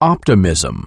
optimism.